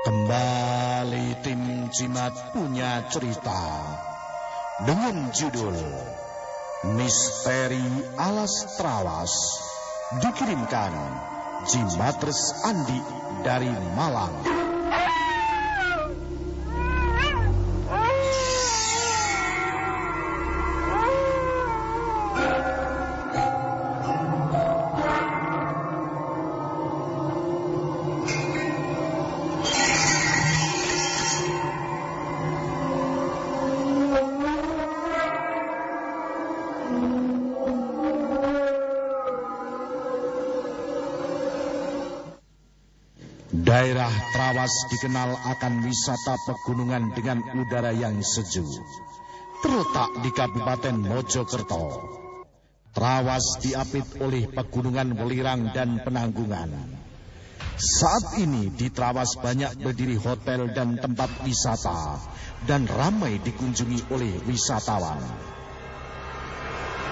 Kembali tim Cimat punya cerita dengan judul Misteri Alas Trawas dikirimkan Jimatres Andi dari Malang. Daerah Trawas dikenal akan wisata pegunungan dengan udara yang sejuk. Terletak di Kabupaten Mojokerto. Trawas diapit oleh pegunungan Welirang dan Penanggungan. Saat ini di Trawas banyak berdiri hotel dan tempat wisata dan ramai dikunjungi oleh wisatawan.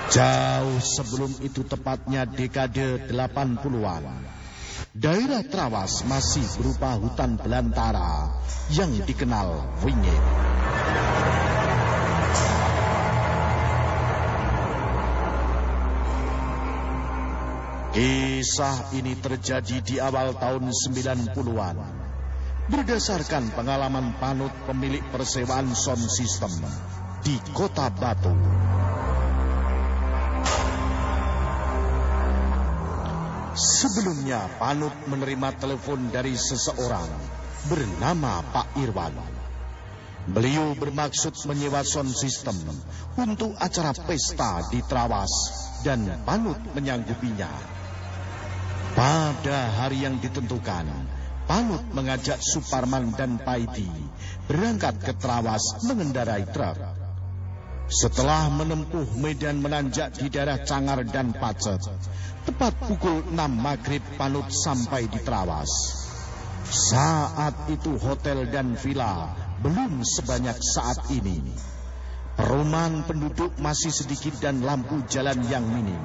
Jauh sebelum itu tepatnya dekade 80-an. Daerah Trawas masih berupa hutan belantara yang dikenal wingit. Kisah ini terjadi di awal tahun 90-an. Berdasarkan pengalaman panut pemilik persewaan sound system di Kota Batu. Sebelumnya Panut menerima telepon dari seseorang bernama Pak Irwan. Beliau bermaksud menyewa sound system untuk acara pesta di Trawas dan Panut menyanggupinya. Pada hari yang ditentukan, Panut mengajak Suparman dan Paidi berangkat ke Trawas mengendarai truk. Setelah menempuh medan menanjak di daerah Cangar dan Pacet, tepat pukul 6 maghrib Panut sampai di Trawas. Saat itu hotel dan villa belum sebanyak saat ini. Perumahan penduduk masih sedikit dan lampu jalan yang minim.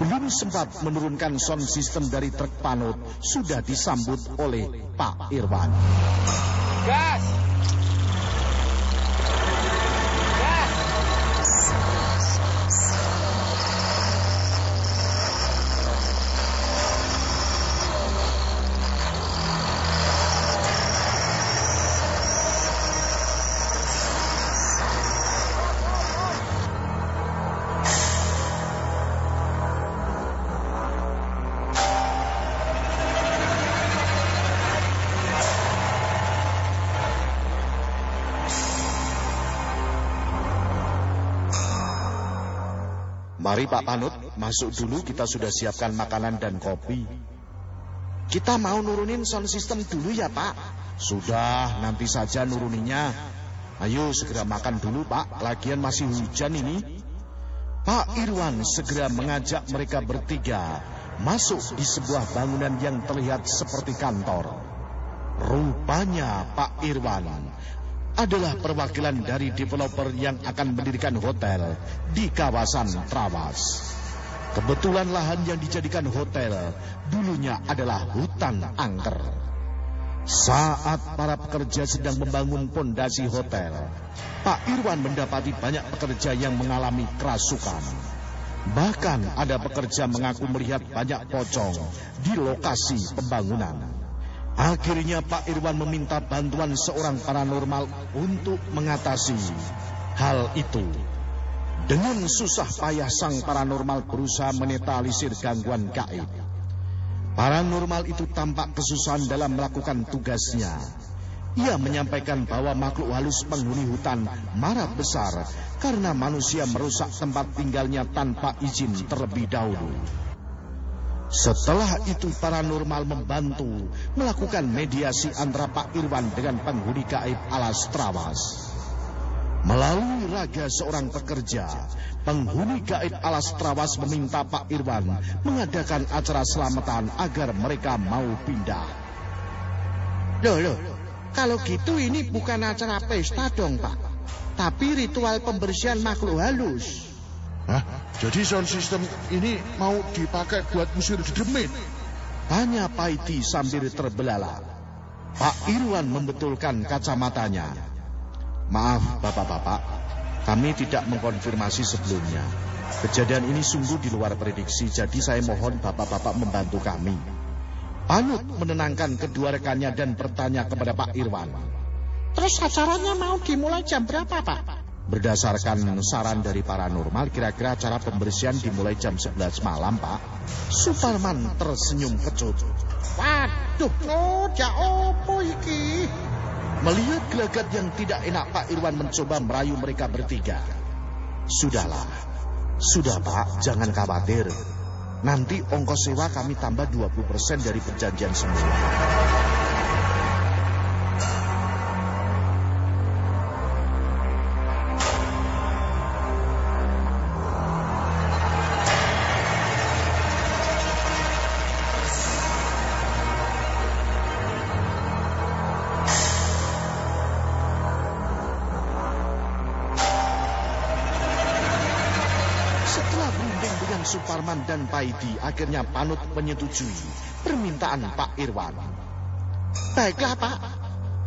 Belum sempat menurunkan sound system dari truk Panut, sudah disambut oleh Pak Irwan. Gas! Mari Pak Panut, masuk dulu kita sudah siapkan makanan dan kopi. Kita mau nurunin sound system dulu ya Pak. Sudah, nanti saja nuruninya. Ayo segera makan dulu Pak, lagian masih hujan ini. Pak Irwan segera mengajak mereka bertiga masuk di sebuah bangunan yang terlihat seperti kantor. Rupanya Pak Irwan adalah perwakilan dari developer yang akan mendirikan hotel di kawasan Trawas. Kebetulan lahan yang dijadikan hotel dulunya adalah hutan angker. Saat para pekerja sedang membangun pondasi hotel, Pak Irwan mendapati banyak pekerja yang mengalami kerasukan. Bahkan ada pekerja mengaku melihat banyak pocong di lokasi pembangunan. Akhirnya Pak Irwan meminta bantuan seorang paranormal untuk mengatasi hal itu. Dengan susah payah sang paranormal berusaha menetalisir gangguan gaib. Paranormal itu tampak kesusahan dalam melakukan tugasnya. Ia menyampaikan bahwa makhluk halus penghuni hutan marah besar karena manusia merusak tempat tinggalnya tanpa izin terlebih dahulu. Setelah itu paranormal membantu melakukan mediasi antara Pak Irwan dengan penghuni gaib alas Trawas. Melalui raga seorang pekerja, penghuni gaib alas Trawas meminta Pak Irwan mengadakan acara selamatan agar mereka mau pindah. Loh, loh, kalau gitu ini bukan acara pesta dong, Pak. Tapi ritual pembersihan makhluk halus. Hah? Jadi sound system ini mau dipakai buat musir dedemin? Tanya Paiti sambil terbelalak. Pak Irwan membetulkan kacamatanya. Maaf bapak-bapak, kami tidak mengkonfirmasi sebelumnya. Kejadian ini sungguh di luar prediksi, jadi saya mohon bapak-bapak membantu kami. Panut menenangkan kedua rekannya dan bertanya kepada Pak Irwan. Terus acaranya mau dimulai jam berapa, Pak? Berdasarkan saran dari paranormal, kira-kira acara pembersihan dimulai jam 11 malam, Pak. Suparman tersenyum kecut. Waduh, no, opo iki? Melihat gelagat yang tidak enak, Pak Irwan mencoba merayu mereka bertiga. Sudahlah, sudah Pak, jangan khawatir. Nanti ongkos sewa kami tambah 20% dari perjanjian semula. Suparman dan Paidi akhirnya panut menyetujui permintaan Pak Irwan. Baiklah Pak,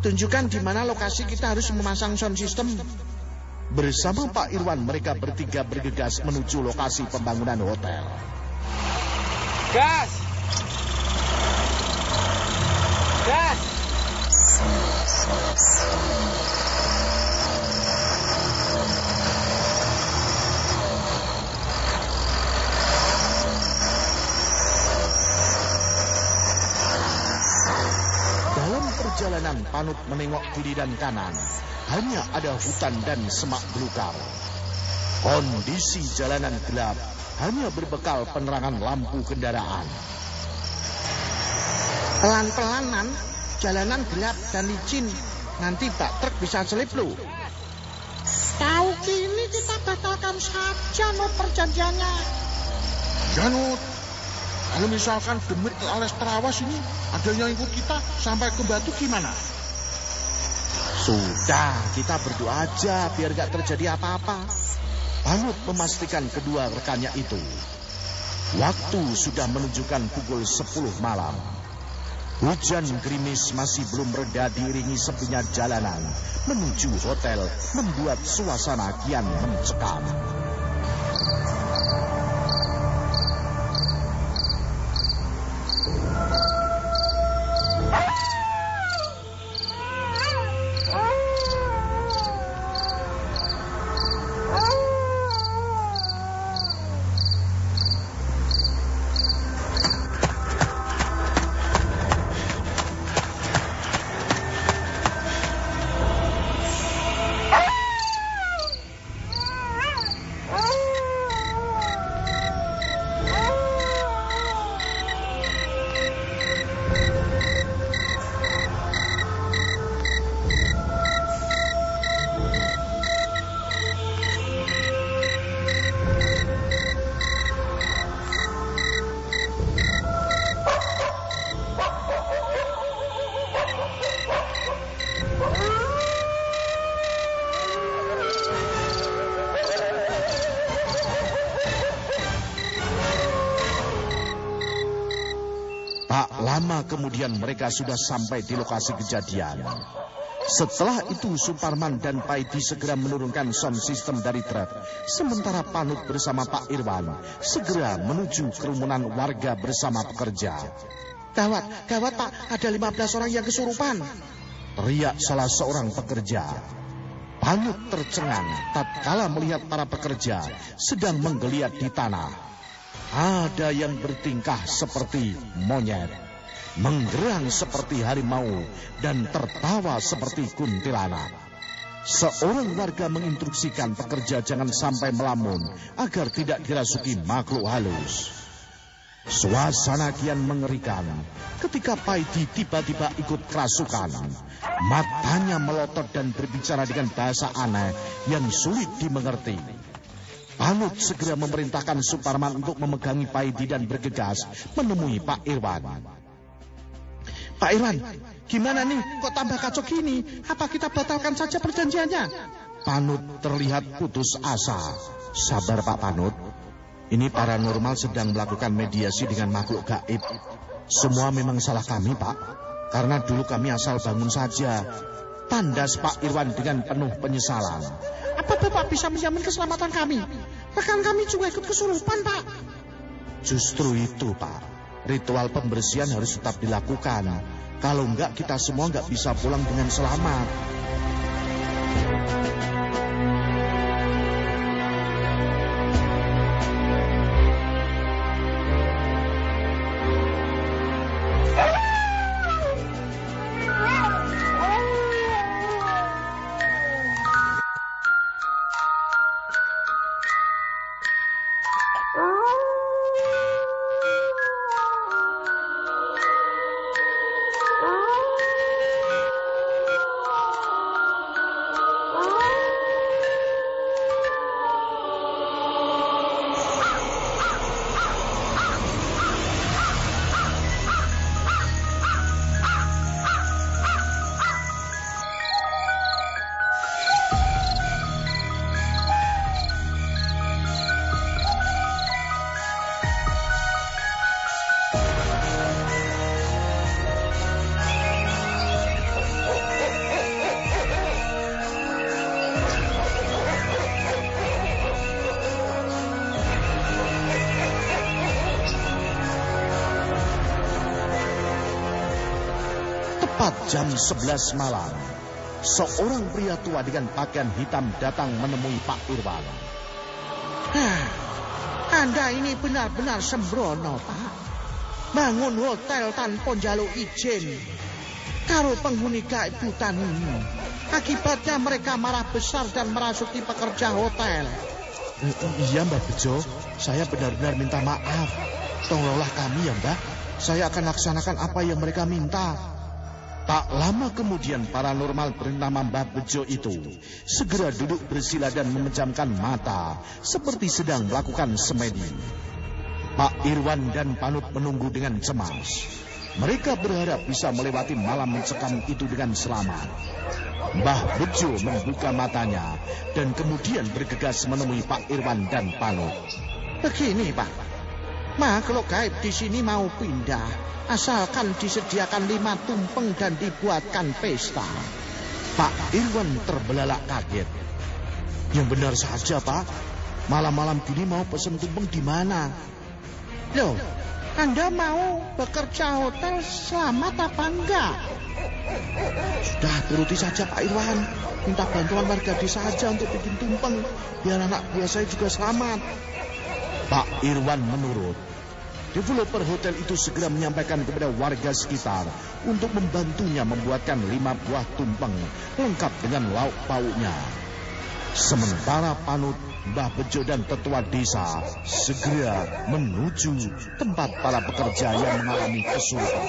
tunjukkan di mana lokasi kita harus memasang sound system. Bersama Pak Irwan mereka bertiga bergegas menuju lokasi pembangunan hotel. Gas! Gas! Panut menengok kiri dan kanan, hanya ada hutan dan semak belukar. Kondisi jalanan gelap, hanya berbekal penerangan lampu kendaraan. Pelan-pelanan, jalanan gelap dan licin. Nanti bak truk bisa selip lu. Tahu kini kita batalkan saja no perjanjiannya. Janut, kalau misalkan demit alias terawas ini ada yang ikut kita sampai ke batu gimana? Sudah, kita berdoa aja biar gak terjadi apa-apa. Panut memastikan kedua rekannya itu. Waktu sudah menunjukkan pukul 10 malam. Hujan gerimis masih belum reda diiringi sepinya jalanan menuju hotel membuat suasana kian mencekam. Lama kemudian mereka sudah sampai di lokasi kejadian. Setelah itu Suparman dan Paidi segera menurunkan sound system dari truk. Sementara Panut bersama Pak Irwan segera menuju kerumunan warga bersama pekerja. Gawat, gawat Pak, ada 15 orang yang kesurupan. Teriak salah seorang pekerja. Panut tercengang tatkala melihat para pekerja sedang menggeliat di tanah. Ada yang bertingkah seperti monyet menggerang seperti harimau dan tertawa seperti kuntilanak. Seorang warga menginstruksikan pekerja jangan sampai melamun agar tidak dirasuki makhluk halus. Suasana kian mengerikan ketika Paidi tiba-tiba ikut kerasukan. Matanya melotot dan berbicara dengan bahasa aneh yang sulit dimengerti. Panut segera memerintahkan Suparman untuk memegangi Paidi dan bergegas menemui Pak Irwan. Pak Irwan, gimana nih? Kok tambah kacau gini? Apa kita batalkan saja perjanjiannya? Panut terlihat putus asa. Sabar Pak Panut. Ini paranormal sedang melakukan mediasi dengan makhluk gaib. Semua memang salah kami, Pak. Karena dulu kami asal bangun saja. Tandas Pak Irwan dengan penuh penyesalan. Apa Bapak bisa menjamin keselamatan kami? Rekan kami juga ikut kesurupan, Pak. Justru itu, Pak. Ritual pembersihan harus tetap dilakukan. Kalau enggak, kita semua enggak bisa pulang dengan selamat. Jam 11 malam, seorang pria tua dengan pakaian hitam datang menemui Pak Irwan. Hah, Anda ini benar-benar sembrono, Pak. Bangun hotel tanpa jaluk izin. Karo penghuni gaib ini. Akibatnya mereka marah besar dan merasuki pekerja hotel. "I- Iya Mbak Bejo, saya benar-benar minta maaf. Tolonglah kami ya Mbak. Saya akan laksanakan apa yang mereka minta. Tak lama kemudian paranormal bernama Mbak Bejo itu segera duduk bersila dan memejamkan mata seperti sedang melakukan semedi. Pak Irwan dan Panut menunggu dengan cemas. Mereka berharap bisa melewati malam mencekam itu dengan selamat. Mbah Bejo membuka matanya dan kemudian bergegas menemui Pak Irwan dan Panut. Begini, Pak. Makhluk gaib di sini mau pindah. Asalkan disediakan lima tumpeng dan dibuatkan pesta. Pak Irwan terbelalak kaget. Yang benar saja, Pak. Malam-malam gini mau pesen tumpeng di mana? Loh, Anda mau bekerja hotel selamat apa enggak? Sudah turuti saja Pak Irwan. Minta bantuan warga desa saja untuk bikin tumpeng. Biar anak buah saya juga selamat. Pak Irwan menurut. Developer hotel itu segera menyampaikan kepada warga sekitar untuk membantunya membuatkan lima buah tumpeng lengkap dengan lauk pauknya. Sementara Panut, Mbah Bejo dan tetua desa segera menuju tempat para pekerja yang mengalami kesulitan.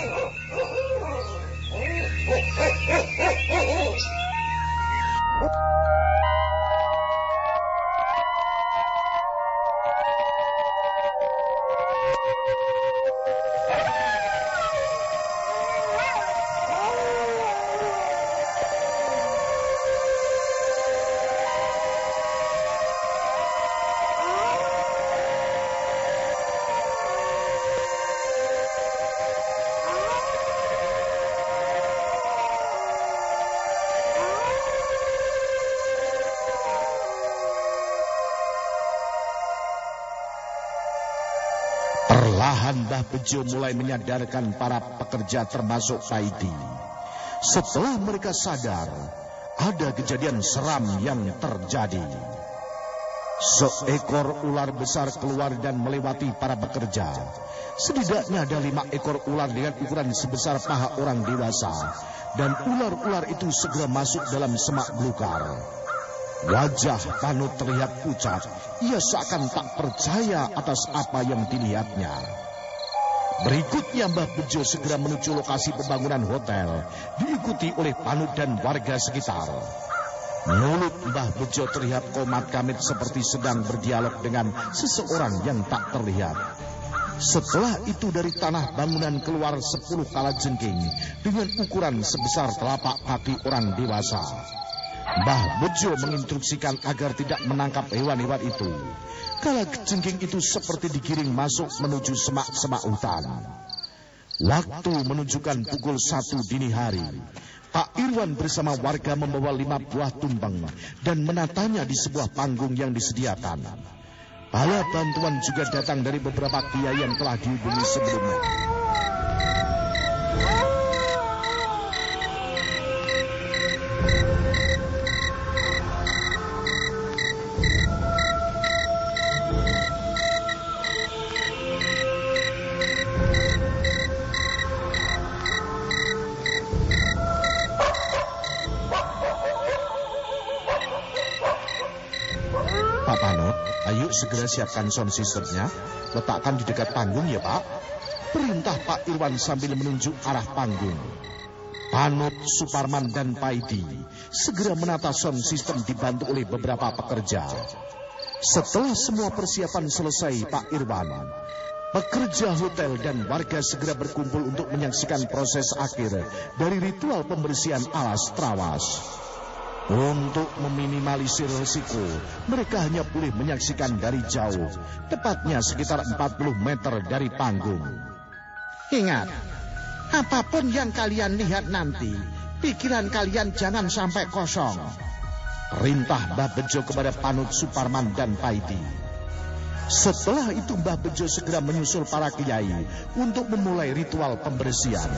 Perlahan Mbah Bejo mulai menyadarkan para pekerja termasuk Saidi. Setelah mereka sadar, ada kejadian seram yang terjadi. Seekor ular besar keluar dan melewati para pekerja. Setidaknya ada lima ekor ular dengan ukuran sebesar paha orang dewasa. Dan ular-ular itu segera masuk dalam semak belukar. Wajah Panut terlihat pucat. Ia seakan tak percaya atas apa yang dilihatnya. Berikutnya Mbah Bejo segera menuju lokasi pembangunan hotel, diikuti oleh Panut dan warga sekitar. Mulut Mbah Bejo terlihat komat kamit seperti sedang berdialog dengan seseorang yang tak terlihat. Setelah itu dari tanah bangunan keluar sepuluh kala jengking dengan ukuran sebesar telapak kaki orang dewasa. Mbah Bejo menginstruksikan agar tidak menangkap hewan-hewan itu. Kala jengking itu seperti digiring masuk menuju semak-semak hutan. Waktu menunjukkan pukul satu dini hari. Pak Irwan bersama warga membawa lima buah tumpeng dan menatanya di sebuah panggung yang disediakan. Bala bantuan juga datang dari beberapa kiai yang telah dihubungi sebelumnya. Siapkan sound systemnya. Letakkan di dekat panggung ya Pak. Perintah Pak Irwan sambil menunjuk arah panggung. Panut, Suparman, dan Paidi segera menata sound system dibantu oleh beberapa pekerja. Setelah semua persiapan selesai Pak Irwan, pekerja hotel dan warga segera berkumpul untuk menyaksikan proses akhir dari ritual pembersihan alas trawas. Untuk meminimalisir risiko, mereka hanya boleh menyaksikan dari jauh, tepatnya sekitar 40 meter dari panggung. Ingat, apa pun yang kalian lihat nanti, pikiran kalian jangan sampai kosong. Perintah Mbah Bejo kepada Panut Suparman dan Paidi. Setelah itu Mbah Bejo segera menyusul para kiai untuk memulai ritual pembersihan.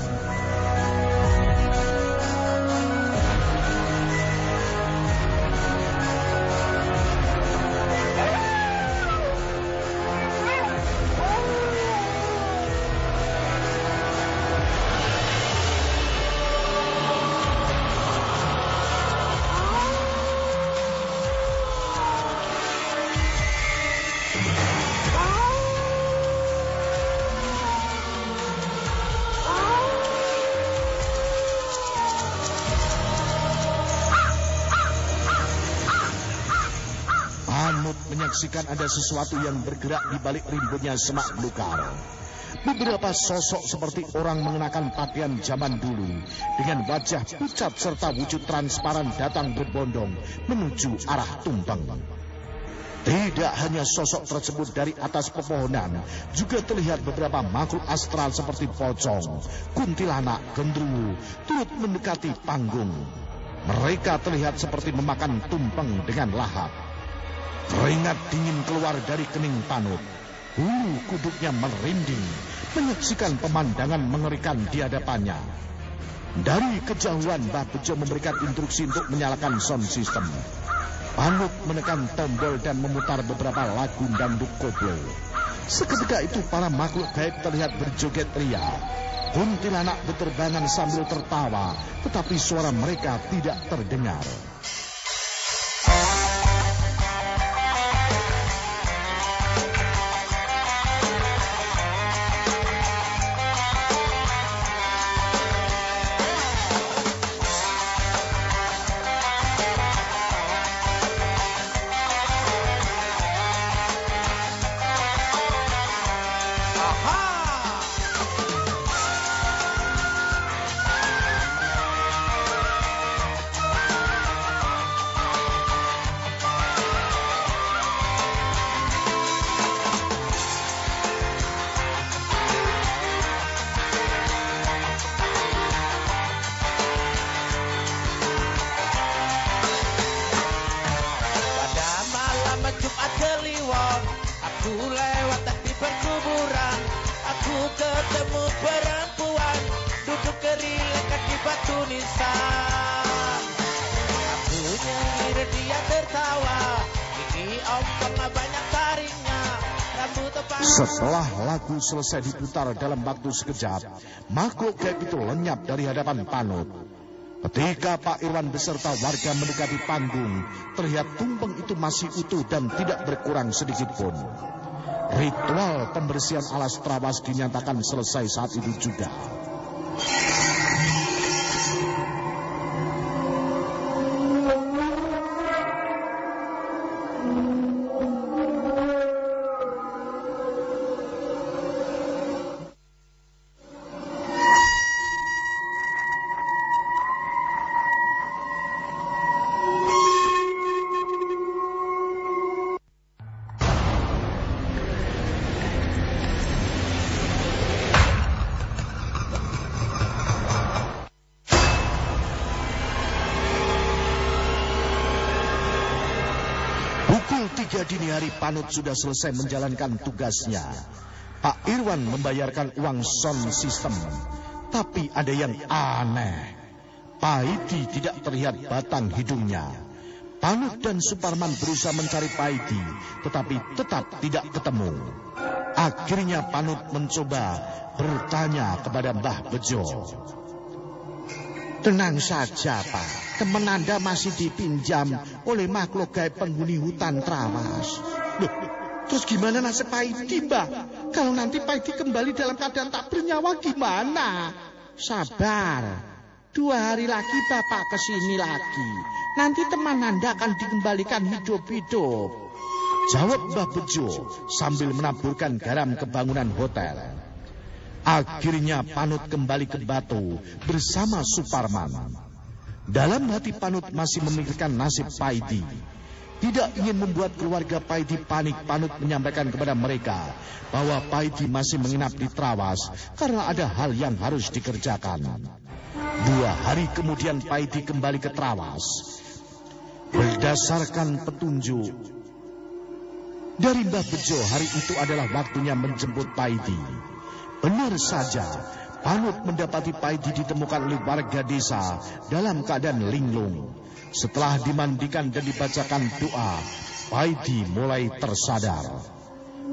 Menyaksikan ada sesuatu yang bergerak di balik rimbunnya semak belukar. Beberapa sosok seperti orang mengenakan pakaian zaman dulu dengan wajah pucat serta wujud transparan datang berbondong menuju arah tumpeng. Tidak hanya sosok tersebut dari atas pepohonan, juga terlihat beberapa makhluk astral seperti pocong, kuntilanak, gendruwo, turut mendekati panggung. Mereka terlihat seperti memakan tumpeng dengan lahap. Keringat dingin keluar dari kening panut. Bulu kuduknya merinding, menyaksikan pemandangan mengerikan di hadapannya. Dari kejauhan, Mbah Bejo memberikan instruksi untuk menyalakan sound system. Panut menekan tombol dan memutar beberapa lagu dangdut koplo. Seketika itu para makhluk gaib terlihat berjoget ria. Kuntilanak berterbangan sambil tertawa, tetapi suara mereka tidak terdengar. Nisan Aku nyengir dia tertawa Gigi ompong banyak taringnya Setelah lagu selesai diputar dalam waktu sekejap, makhluk gaib itu lenyap dari hadapan Panut. Ketika Pak Irwan beserta warga mendekati panggung, terlihat tumpeng itu masih utuh dan tidak berkurang sedikit pun. Ritual pembersihan alas trawas dinyatakan selesai saat itu juga. Tiga dini hari Panut sudah selesai menjalankan tugasnya. Pak Irwan membayarkan uang sound system. Tapi ada yang aneh. Paidi tidak terlihat batang hidungnya. Panut dan Suparman berusaha mencari Paidi, tetapi tetap tidak ketemu. Akhirnya Panut mencoba bertanya kepada Mbah Bejo. Tenang saja, Pak. Teman Anda masih dipinjam oleh makhluk gaib penghuni hutan Trawas. Loh, terus gimana nasib Paidi, Mbah? Kalau nanti Paidi kembali dalam keadaan tak bernyawa gimana? Sabar. Dua hari lagi Bapak ke sini lagi. Nanti teman Anda akan dikembalikan hidup-hidup. Jawab Mbah Bejo sambil menaburkan garam ke bangunan hotel. Akhirnya Panut kembali ke Batu bersama Suparman. Dalam hati Panut masih memikirkan nasib Paidi. Tidak ingin membuat keluarga Paidi panik, Panut menyampaikan kepada mereka bahwa Paidi masih menginap di Trawas karena ada hal yang harus dikerjakan. Dua hari kemudian Paidi kembali ke Trawas. Berdasarkan petunjuk dari Mbah Bejo, hari itu adalah waktunya menjemput Paidi. Benar saja, Panut mendapati Paidi ditemukan oleh warga desa dalam keadaan linglung. Setelah dimandikan dan dibacakan doa, Paidi mulai tersadar.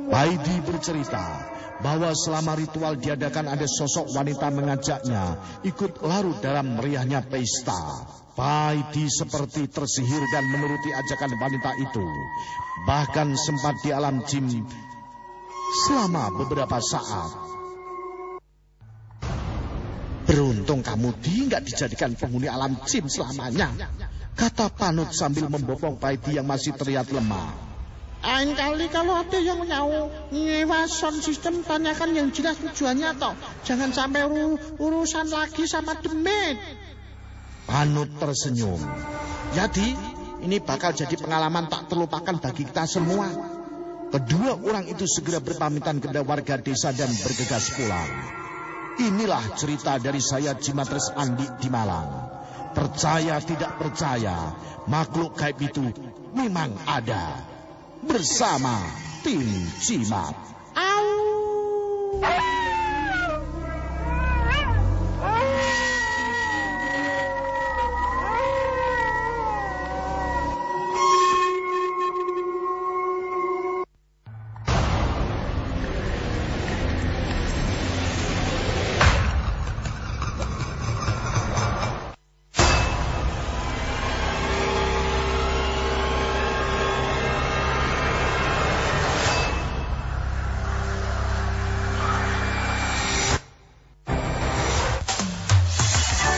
Paidi bercerita bahwa selama ritual diadakan ada sosok wanita mengajaknya ikut larut dalam meriahnya pesta. Paidi seperti tersihir dan menuruti ajakan wanita itu. Bahkan sempat di alam jin selama beberapa saat. Beruntung kamu di nggak dijadikan penghuni alam jin selamanya. Kata Panut sambil membopong Paidi yang masih terlihat lemah. Lain kali kalau ada yang nyau nyewa sound system tanyakan yang jelas tujuannya toh. Jangan sampai ur urusan lagi sama demit. Panut tersenyum. Jadi ini bakal jadi pengalaman tak terlupakan bagi kita semua. Kedua orang itu segera berpamitan kepada warga desa dan bergegas pulang. Inilah cerita dari saya Jimatres Andi di Malang. Percaya tidak percaya, makhluk gaib itu memang ada. Bersama tim Cimat. Au!